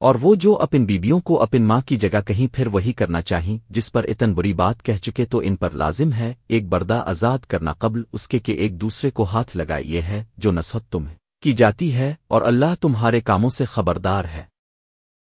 اور وہ جو اپن بیبیوں کو اپن ماں کی جگہ کہیں پھر وہی کرنا چاہیں، جس پر اتن بری بات کہہ چکے تو ان پر لازم ہے ایک بردہ آزاد کرنا قبل اس کے کہ ایک دوسرے کو ہاتھ لگائے، یہ ہے جو نصحت تم کی جاتی ہے اور اللہ تمہارے کاموں سے خبردار ہے۔